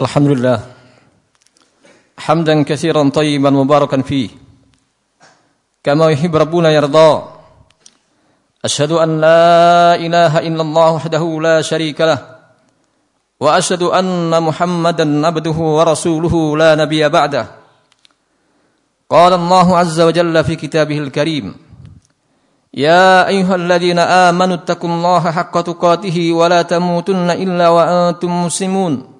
الحمد لله حمدا كثيرا طيبا مباركا فيه. كما يحب ربنا يرضى. أشهد أن لا إله إلا الله وحده لا شريك له. وأشهد أن محمدا عبده ورسوله لا نبي بعده. قال الله عز وجل في كتابه الكريم يا أيها الذين آمنوا اتقوا الله حق تقاته ولا تموتن إلا وأنتم مسلمون.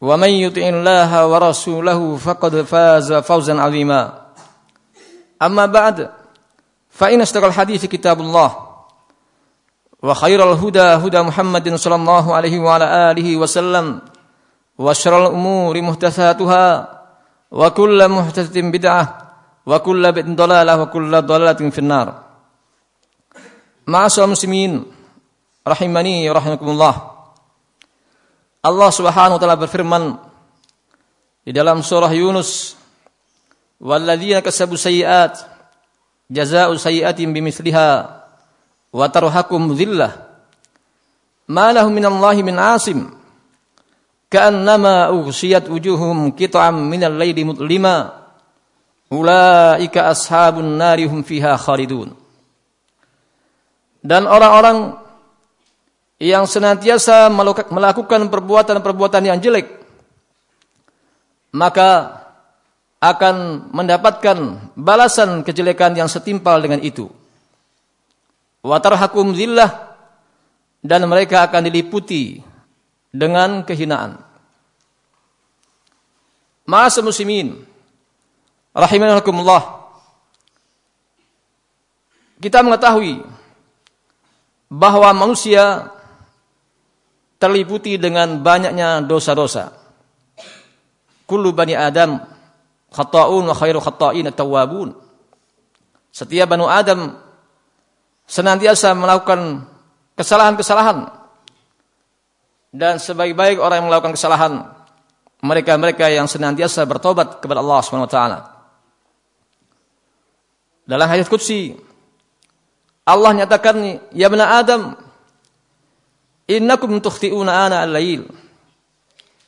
ومن يطع الله ورسوله فقد فاز فوزا عظيما. أما بعد فإن استقى الحديث كتاب الله وخير الهدى هدى محمد صلى الله عليه وعلى آله وسلم وشر الأمور محدثاتها وكل محدثة بدعة وكل ضلالة وكل ضلالة في النار. معاشر المسلمين رحمني ورحمكم الله. Allah Subhanahu wa taala berfirman di dalam surah Yunus walladzina kasabu sayyi'at jazaa'u sayyi'atin bimithliha wa tarhakum dhillah. Ma lahum minallahi min 'asim ka'annama ughsiyat wujuhum qit'am minal laili mutlima ulaika ashabun nari hum fiha khalidun. Dan orang-orang yang senantiasa melakukan perbuatan-perbuatan yang jelek maka akan mendapatkan balasan kejelekan yang setimpal dengan itu. Watarhakum zillah dan mereka akan diliputi dengan kehinaan. Ma'asal muslimin rahimakumullah. Kita mengetahui bahwa manusia terliputi dengan banyaknya dosa-dosa. Kullu bani Adam khata'un wa khairu khata'in at-tawwabun. Setiap bani Adam senantiasa melakukan kesalahan-kesalahan. Dan sebaik-baik orang yang melakukan kesalahan mereka-mereka yang senantiasa bertobat kepada Allah Subhanahu wa taala. Dalam hadis qudsi Allah nyatakan, "Ya bani Adam, Innakum tukhti'una ana al-lail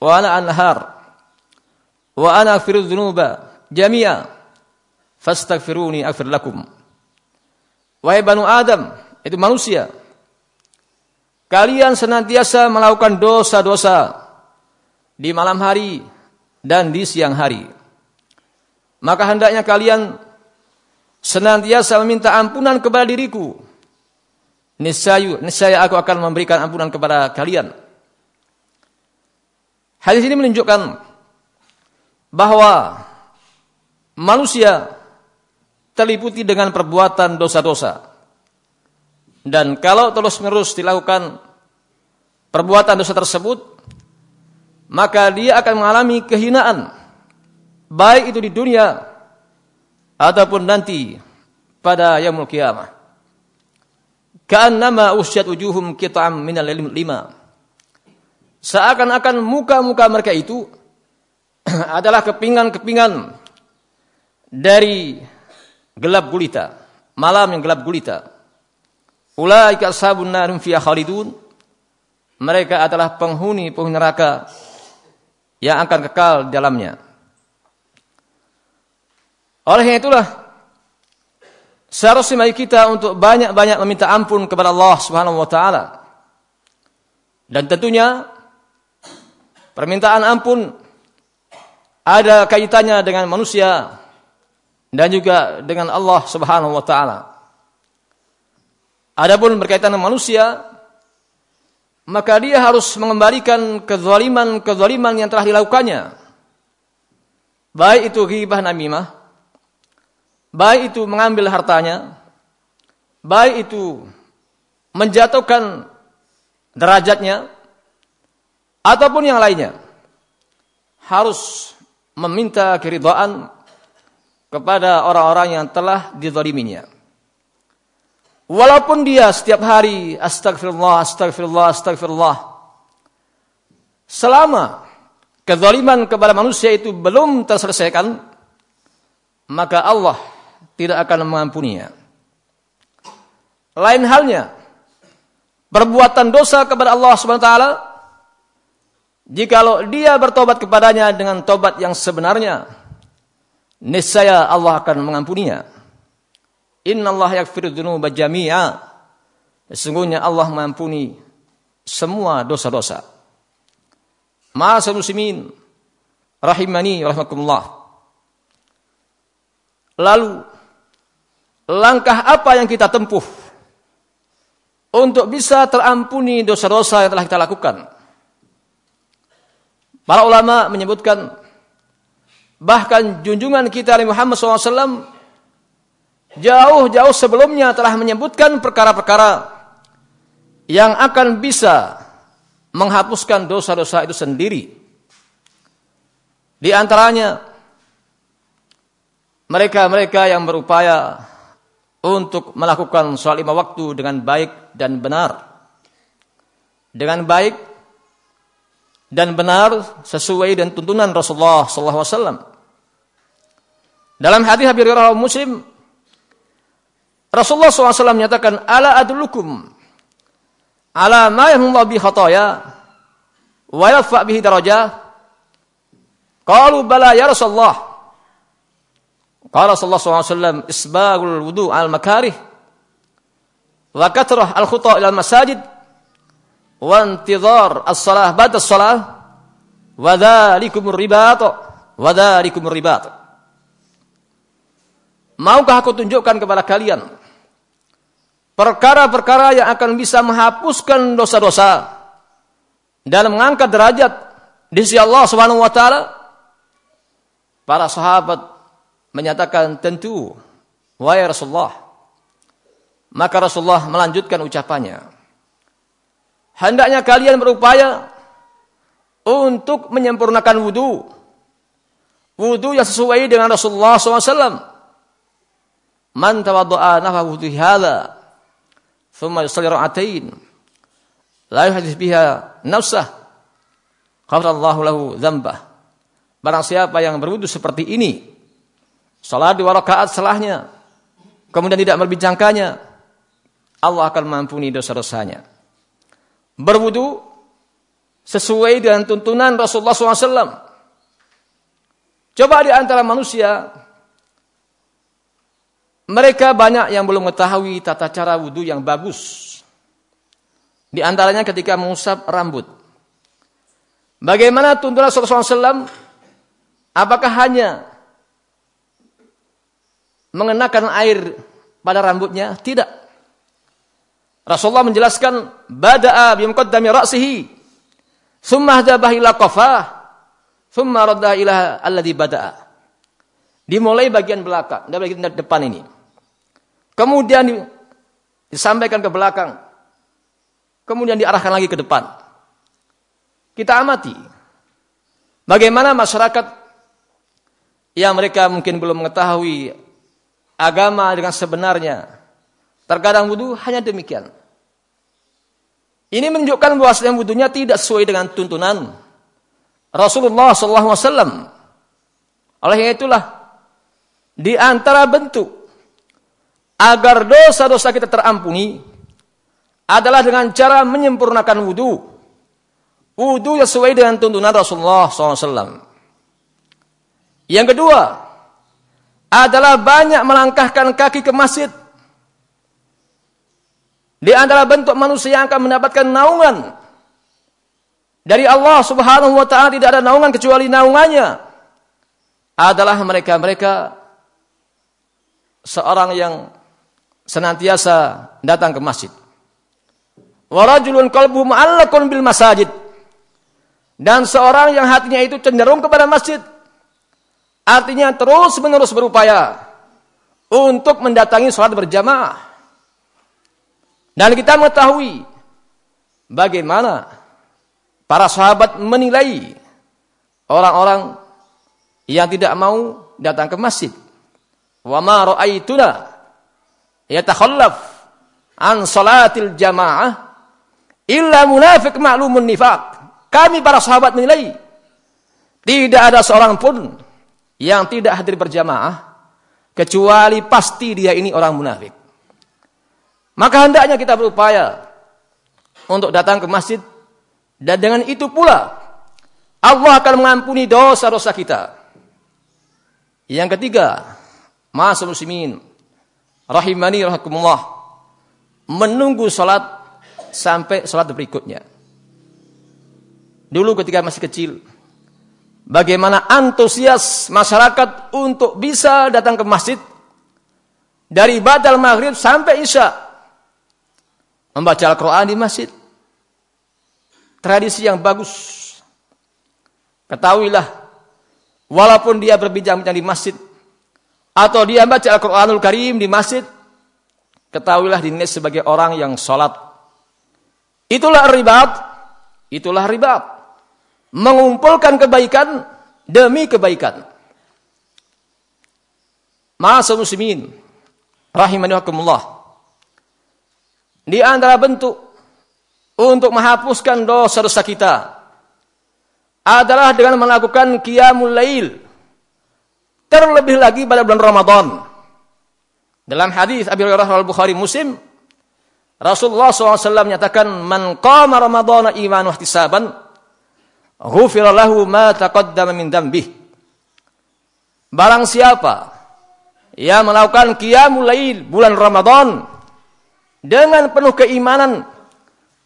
wa ana an-nahar wa ana aghfiru dhunuba jami'a fastaghfiruni aghfir lakum. Wahai Banu Adam, itu manusia. Kalian senantiasa melakukan dosa-dosa di malam hari dan di siang hari. Maka hendaknya kalian senantiasa meminta ampunan kepada diriku niscaya niscaya aku akan memberikan ampunan kepada kalian. Hadis ini menunjukkan bahwa manusia terliputi dengan perbuatan dosa-dosa. Dan kalau terus-menerus dilakukan perbuatan dosa tersebut, maka dia akan mengalami kehinaan baik itu di dunia ataupun nanti pada yaumul kiamah. Ka'annama usyat ujuhum kita'am minal lima. Seakan-akan muka-muka mereka itu adalah kepingan-kepingan dari gelap gulita, malam yang gelap gulita. Ulaika ashabun narum fiha khalidun. Mereka adalah penghuni-penghuni neraka yang akan kekal di dalamnya. Oleh itulah Seharusnya kita untuk banyak-banyak meminta ampun kepada Allah Subhanahu wa taala. Dan tentunya permintaan ampun ada kaitannya dengan manusia dan juga dengan Allah Subhanahu wa taala. Adapun berkaitan dengan manusia, maka dia harus mengembalikan kezaliman-kezaliman yang telah dilakukannya. Baik itu ghibah namimah baik itu mengambil hartanya, baik itu menjatuhkan derajatnya, ataupun yang lainnya, harus meminta keridhaan kepada orang-orang yang telah dizaliminya. Walaupun dia setiap hari astagfirullah, astagfirullah, astagfirullah. Selama kezaliman kepada manusia itu belum terselesaikan, maka Allah tidak akan mengampuninya. Lain halnya, perbuatan dosa kepada Allah Subhanahu wa taala jikalau dia bertobat kepadanya dengan tobat yang sebenarnya, niscaya Allah akan mengampuninya. Inna Allah yakfiru dhunuba jami'a. Sesungguhnya Allah mengampuni semua dosa-dosa. Masa muslimin rahimani rahimakumullah. Lalu langkah apa yang kita tempuh untuk bisa terampuni dosa-dosa yang telah kita lakukan? Para ulama menyebutkan bahkan junjungan kita Muhammad SAW jauh-jauh sebelumnya telah menyebutkan perkara-perkara yang akan bisa menghapuskan dosa-dosa itu sendiri. Di antaranya mereka-mereka yang berupaya untuk melakukan sholat lima waktu dengan baik dan benar. Dengan baik dan benar sesuai dengan tuntunan Rasulullah SAW. Dalam hadis Habib Muslim Rasulullah SAW menyatakan, Ala adlukum ala ma yahmullah bi khataya wa yafa bihi darajah. Qalu bala ya Rasulullah. Qala sallallahu alaihi wasallam isbagul wudu al makarih wa katrah al khuta ila al masajid wa intidhar as salah ba'da as salah wa dhalikumur ribat wa dhalikumur ribat. Maukah aku tunjukkan kepada kalian perkara-perkara yang akan bisa menghapuskan dosa-dosa dan mengangkat derajat di sisi Allah Subhanahu wa taala? Para sahabat menyatakan tentu wahai Rasulullah. Maka Rasulullah melanjutkan ucapannya. Hendaknya kalian berupaya untuk menyempurnakan wudhu. Wudhu yang sesuai dengan Rasulullah SAW. Man tawadda'a nafahu fi hadha thumma yusalli ra'atain la yuhadits biha nafsah ghafarallahu lahu dzambah. Barang siapa yang berwudu seperti ini, salat dua rakaat setelahnya, kemudian tidak membincangkannya, Allah akan mengampuni dosa-dosanya. Berwudu sesuai dengan tuntunan Rasulullah SAW. Coba di antara manusia mereka banyak yang belum mengetahui tata cara wudhu yang bagus. Di antaranya ketika mengusap rambut. Bagaimana tuntunan Rasulullah SAW? Apakah hanya mengenakan air pada rambutnya? Tidak. Rasulullah menjelaskan bada'a bimqaddami ra'sihi thumma hadabah ila qafah thumma radda ila alladhi bada'a. Dimulai bagian belakang, dari bagian depan ini. Kemudian disampaikan ke belakang. Kemudian diarahkan lagi ke depan. Kita amati. Bagaimana masyarakat yang mereka mungkin belum mengetahui agama dengan sebenarnya. Terkadang wudhu hanya demikian. Ini menunjukkan bahwa bahwa wudhunya tidak sesuai dengan tuntunan Rasulullah SAW. Oleh itulah di antara bentuk agar dosa-dosa kita terampuni adalah dengan cara menyempurnakan wudhu. Wudhu sesuai dengan tuntunan Rasulullah SAW. Yang kedua, adalah banyak melangkahkan kaki ke masjid. Di antara bentuk manusia yang akan mendapatkan naungan dari Allah Subhanahu wa taala tidak ada naungan kecuali naungannya adalah mereka-mereka seorang yang senantiasa datang ke masjid. Warajulun qalbu mu'allaqun bil masajid. Dan seorang yang hatinya itu cenderung kepada masjid. Artinya terus-menerus berupaya untuk mendatangi sholat berjamaah. Dan kita mengetahui bagaimana para sahabat menilai orang-orang yang tidak mau datang ke masjid. Wa ma ra'aituna yatakhallaf an salatil jamaah illa munafiq ma'lumun nifaq. Kami para sahabat menilai tidak ada seorang pun yang tidak hadir berjamaah kecuali pasti dia ini orang munafik. Maka hendaknya kita berupaya untuk datang ke masjid dan dengan itu pula Allah akan mengampuni dosa-dosa kita. Yang ketiga, masa muslimin rahimani rahimakumullah menunggu salat sampai salat berikutnya. Dulu ketika masih kecil, bagaimana antusias masyarakat untuk bisa datang ke masjid dari badal maghrib sampai isya. Membaca Al-Quran di masjid. Tradisi yang bagus. Ketahuilah walaupun dia berbincang-bincang di masjid atau dia baca Al-Quranul Karim di masjid ketahuilah dinilai sebagai orang yang sholat. Itulah ribat itulah ribat mengumpulkan kebaikan demi kebaikan. Masa muslimin rahimani Di antara bentuk untuk menghapuskan dosa-dosa kita adalah dengan melakukan qiyamul lail. Terlebih lagi pada bulan Ramadan. Dalam hadis Abi Hurairah al-Bukhari Muslim, Rasulullah SAW menyatakan, "Man qama Ramadana iman wa ihtisaban, ghufira lahu ma taqaddama min dambih. Barang siapa yang melakukan qiyamul lail bulan Ramadan dengan penuh keimanan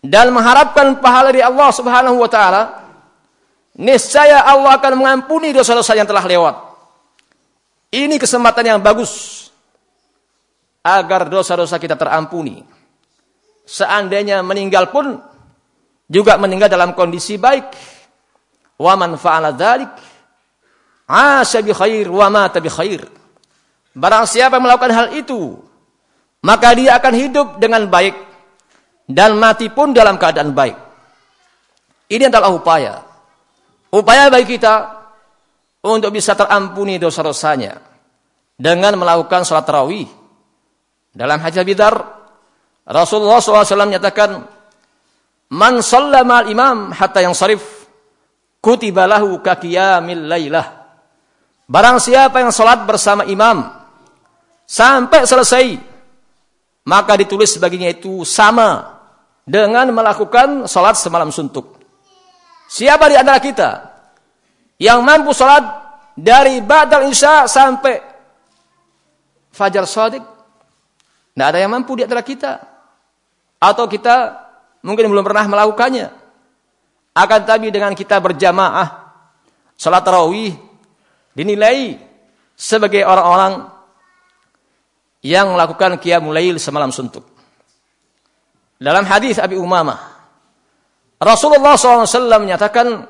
dan mengharapkan pahala dari Allah Subhanahu wa taala, niscaya Allah akan mengampuni dosa-dosa yang telah lewat. Ini kesempatan yang bagus agar dosa-dosa kita terampuni. Seandainya meninggal pun juga meninggal dalam kondisi baik Wa man fa'ala dzalik asya bi khair wa mata bi khair. Barang siapa yang melakukan hal itu, maka dia akan hidup dengan baik dan mati pun dalam keadaan baik. Ini adalah upaya. Upaya bagi kita untuk bisa terampuni dosa-dosanya dengan melakukan salat tarawih. Dalam hadis Bidar, Rasulullah SAW menyatakan, Man sallama al-imam hatta yang sarif kutibalahu kakiyamil laylah. Barang siapa yang salat bersama imam sampai selesai, maka ditulis baginya itu sama dengan melakukan salat semalam suntuk. Siapa di antara kita yang mampu salat dari badal isya sampai fajar sodik? Tidak ada yang mampu di antara kita. Atau kita mungkin belum pernah melakukannya. Akan tapi dengan kita berjamaah salat tarawih dinilai sebagai orang-orang yang melakukan qiyamul lail semalam suntuk. Dalam hadis Abi Umamah Rasulullah SAW menyatakan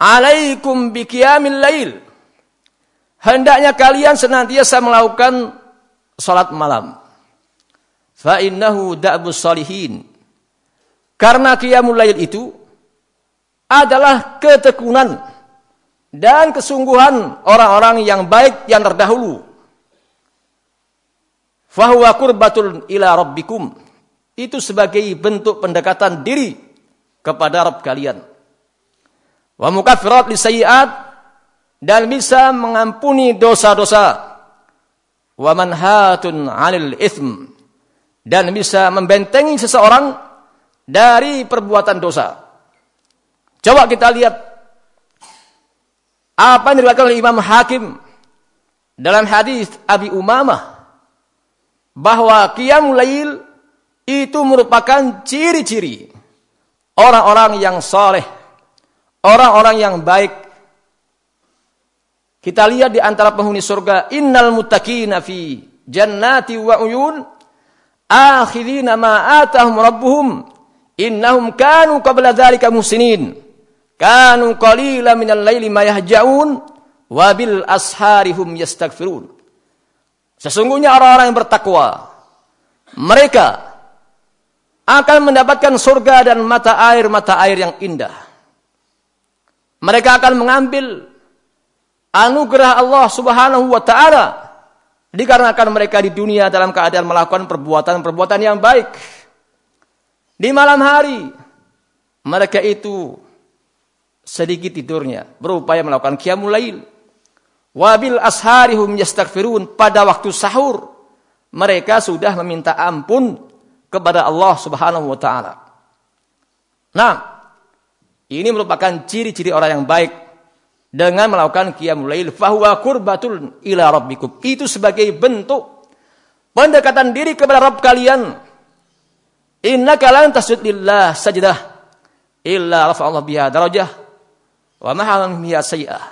Alaikum bi lail Hendaknya kalian senantiasa melakukan salat malam. Fa innahu da'bus salihin. Karena qiyamul lail itu adalah ketekunan dan kesungguhan orang-orang yang baik yang terdahulu. Fahuwa kurbatul ila rabbikum. Itu sebagai bentuk pendekatan diri kepada Rabb kalian. Wa mukaffirat lisayiat dan bisa mengampuni dosa-dosa. Wa manhatun 'anil ithm dan bisa membentengi seseorang dari perbuatan dosa. Coba kita lihat apa yang diriwayatkan oleh Imam Hakim dalam hadis Abi Umamah bahwa qiyamul lail itu merupakan ciri-ciri orang-orang yang soleh, orang-orang yang baik. Kita lihat di antara penghuni surga, innal muttaqina fi jannati wa uyun akhirina ma atahum rabbuhum innahum kanu qabla dzalika muhsinin. Kanu qalila minal laili ma yahja'un wa bil asharihum yastaghfirun. Sesungguhnya orang-orang yang bertakwa mereka akan mendapatkan surga dan mata air-mata air yang indah. Mereka akan mengambil anugerah Allah Subhanahu wa taala dikarenakan mereka di dunia dalam keadaan melakukan perbuatan-perbuatan yang baik. Di malam hari mereka itu sedikit tidurnya, berupaya melakukan qiyamul lail. Wabil asharihum yastaghfirun pada waktu sahur mereka sudah meminta ampun kepada Allah Subhanahu wa taala. Nah, ini merupakan ciri-ciri orang yang baik dengan melakukan qiyamul lail fahuwa qurbatul ila rabbikum. Itu sebagai bentuk pendekatan diri kepada Rabb kalian. Innaka lan tasjud lillah sajdah illa rafa Allah biha darajah wa mahalan biha sayi'ah.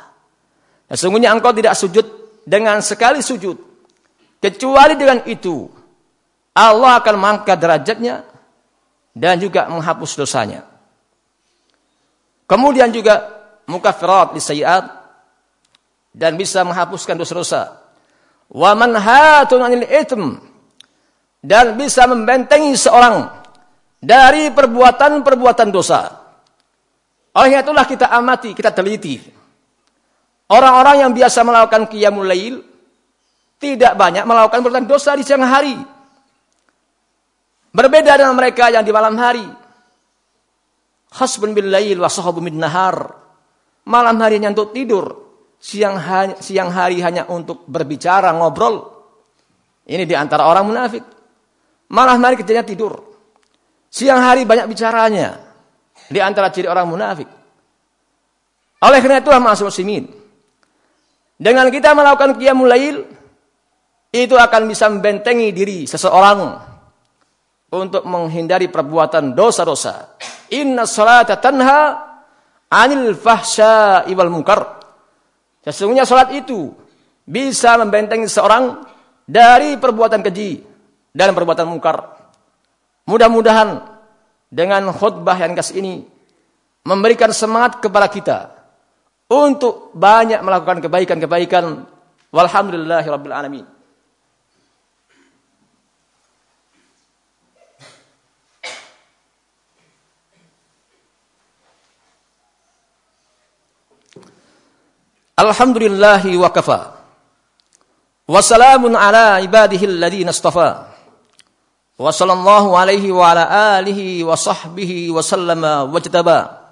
Sesungguhnya engkau tidak sujud dengan sekali sujud kecuali dengan itu Allah akan mengangkat derajatnya dan juga menghapus dosanya. Kemudian juga mukaffirat lisayiat dan bisa menghapuskan dosa-dosa. Wa manhatun 'anil ithm dan bisa membentengi seorang dari perbuatan-perbuatan dosa. Oleh itulah kita amati, kita teliti. Orang-orang yang biasa melakukan qiyamul lail tidak banyak melakukan perbuatan dosa di siang hari. Berbeda dengan mereka yang di malam hari. Hasbun bil lail wa nahar. Malam harinya untuk tidur, siang hari, siang hari hanya untuk berbicara, ngobrol. Ini di antara orang munafik. Malam hari kerjanya tidur. Siang hari banyak bicaranya. Di antara ciri orang munafik. Oleh karena itu, masuk muslimin. Dengan kita melakukan qiyamul lail, itu akan bisa membentengi diri seseorang untuk menghindari perbuatan dosa-dosa. Inna salata tanha anil fahsya iwal munkar. Sesungguhnya salat itu bisa membentengi seorang dari perbuatan keji dan perbuatan mungkar. Mudah-mudahan dengan khutbah yang kasih ini memberikan semangat kepada kita untuk banyak melakukan kebaikan-kebaikan. Walhamdulillahirabbil alamin. Alhamdulillahi wa kafa. Wassalamun ala ibadihi alladhina istafa. Wa alaihi wa ala alihi wa sahbihi wa sallama wa jataba.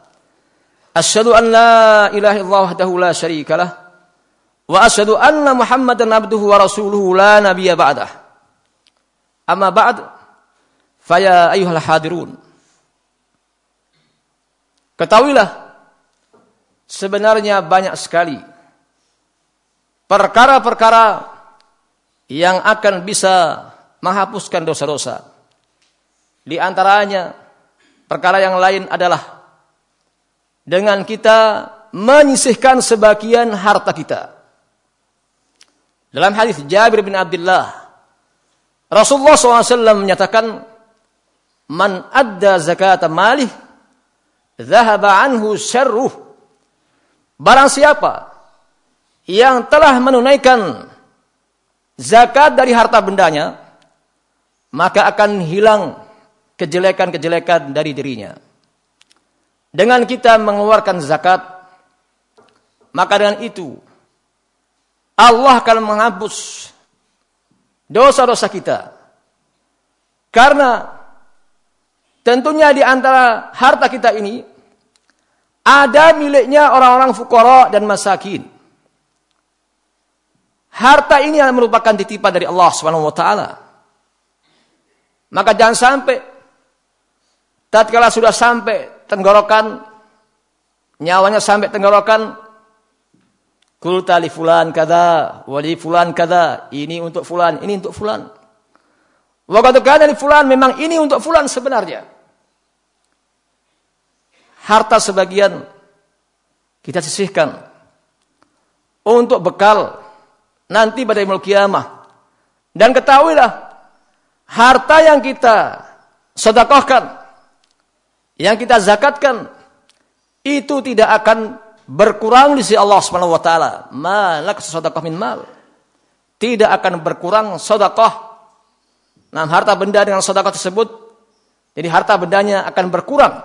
Asyhadu an la ilaha illallah wahdahu la syarika lah. Wa asyhadu anna Muhammadan abduhu wa rasuluhu la nabiyya ba'dah. Amma ba'd. Faya ayyuhal hadirun. Ketahuilah sebenarnya banyak sekali perkara-perkara yang akan bisa menghapuskan dosa-dosa. Di antaranya perkara yang lain adalah dengan kita menyisihkan sebagian harta kita. Dalam hadis Jabir bin Abdullah, Rasulullah SAW menyatakan, Man adda zakat malih, zahaba anhu syarruh. Barang siapa yang telah menunaikan zakat dari harta bendanya, maka akan hilang kejelekan-kejelekan dari dirinya. Dengan kita mengeluarkan zakat, maka dengan itu Allah akan menghapus dosa-dosa kita. Karena tentunya di antara harta kita ini ada miliknya orang-orang fukara dan masakin. Harta ini merupakan titipan dari Allah Subhanahu wa taala. Maka jangan sampai tatkala sudah sampai tenggorokan nyawanya sampai tenggorokan kulta li fulan kada wali fulan kada ini untuk fulan ini untuk fulan waktu kana li fulan memang ini untuk fulan sebenarnya harta sebagian kita sisihkan untuk bekal nanti pada ilmu kiamah. Dan ketahuilah, harta yang kita sedekahkan, yang kita zakatkan, itu tidak akan berkurang di sisi Allah Subhanahu wa taala. Malak sedekah min mal. Tidak akan berkurang sedekah. Nah, harta benda dengan sedekah tersebut jadi harta bendanya akan berkurang.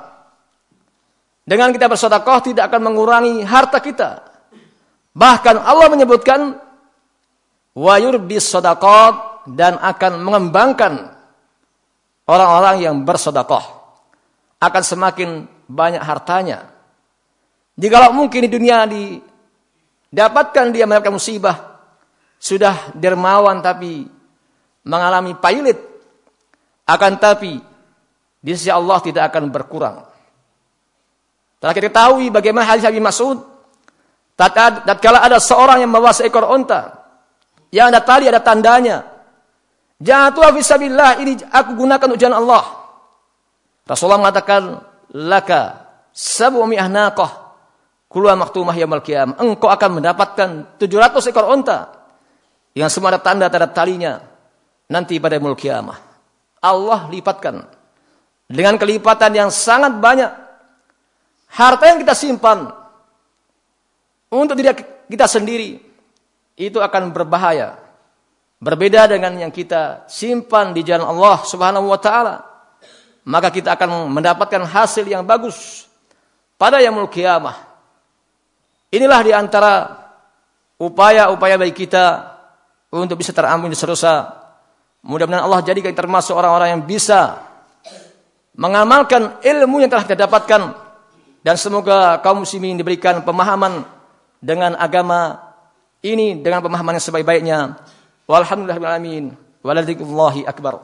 Dengan kita bersedekah tidak akan mengurangi harta kita. Bahkan Allah menyebutkan wa yurbis sadaqat dan akan mengembangkan orang-orang yang bersedekah akan semakin banyak hartanya. Jikalau mungkin di dunia didapatkan dia mendapatkan musibah, sudah dermawan tapi mengalami pailit, akan tapi di sisi Allah tidak akan berkurang. Telah kita ketahui bagaimana hadis Abi Mas'ud tatkala ada seorang yang membawa seekor unta yang ada tali ada tandanya Jatuh fisabilillah ini aku gunakan ujian Allah. Rasulullah mengatakan laka sabu mi'ah naqah kulwa maktumah yaumil qiyamah. Engkau akan mendapatkan 700 ekor unta yang semua ada tanda-tanda talinya nanti pada yaumil qiyamah. Allah lipatkan dengan kelipatan yang sangat banyak harta yang kita simpan untuk diri kita sendiri itu akan berbahaya Berbeda dengan yang kita simpan di jalan Allah Subhanahu wa taala. Maka kita akan mendapatkan hasil yang bagus pada yaumul kiamah. Inilah di antara upaya-upaya bagi kita untuk bisa terampuni dosa. Mudah-mudahan Allah jadikan termasuk orang-orang yang bisa mengamalkan ilmu yang telah kita dapatkan dan semoga kaum muslimin diberikan pemahaman dengan agama ini dengan pemahaman yang sebaik-baiknya والحمد لله رب العالمين. ولذكر الله أكبر.